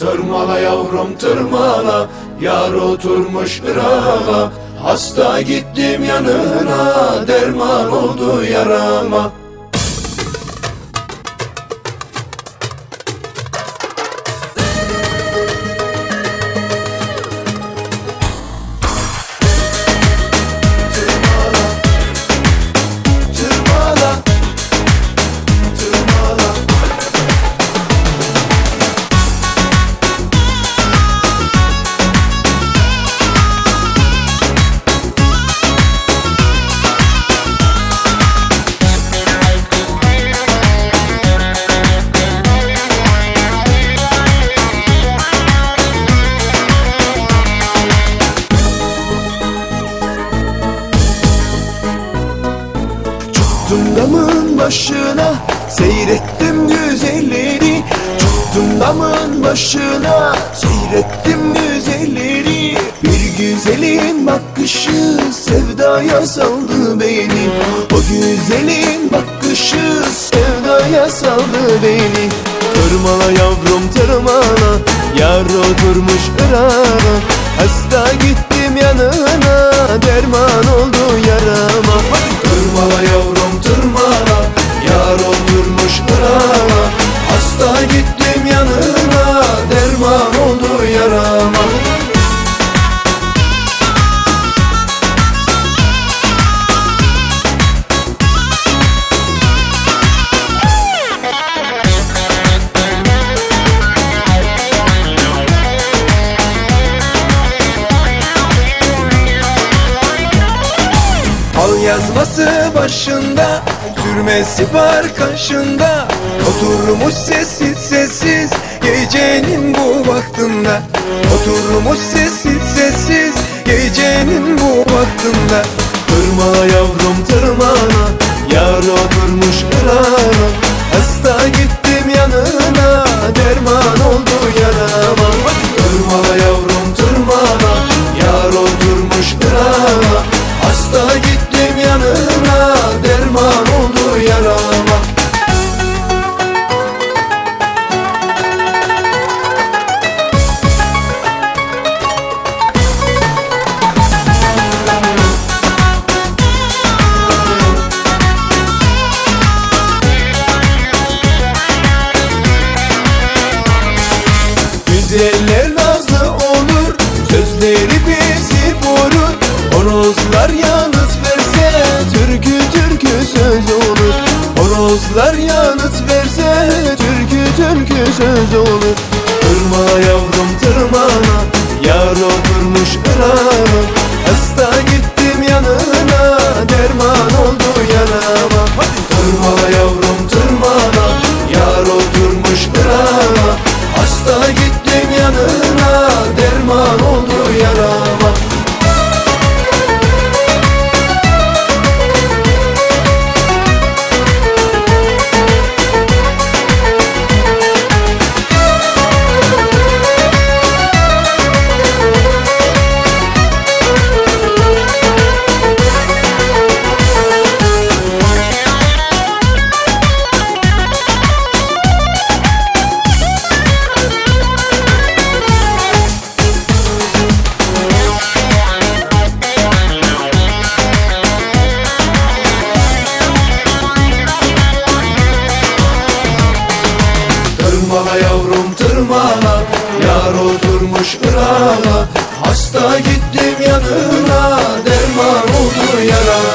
Tırmala yavrum tırmala Yar oturmuş ırağa Hasta gittim yanına Derman oldu yarama damın başına Seyrettim güzelleri. Çıktım damın başına Seyrettim güzelleri. Bir güzelin bakışı Sevdaya saldı beni. O güzelin bakışı Sevdaya saldı beni. Tırmala yavrum tırmala Yar oturmuş ırağa Hasta gittim yanına Derman oldu Al yazması başında Sürmesi var kaşında Oturmuş sessiz sessiz Gecenin bu vaktinde. Oturmuş sessiz sessiz Gecenin bu vaktinde. Tırmala yavrum tırmala Yar oturmuş ırağa Hasta gittim yanına Derman oldu yarama Güzeller nazlı olur Sözleri bizi vurur. Horozlar yanıt verse Türkü türkü söz olur. Horozlar yanıt verse Türkü türkü söz olur. Tırmala yavrum tırmala Yar oturmuş ırağa Tırmala yavrum tırmala Yar oturmuş ırağa Hasta gittim yanına Derman oldu yavrum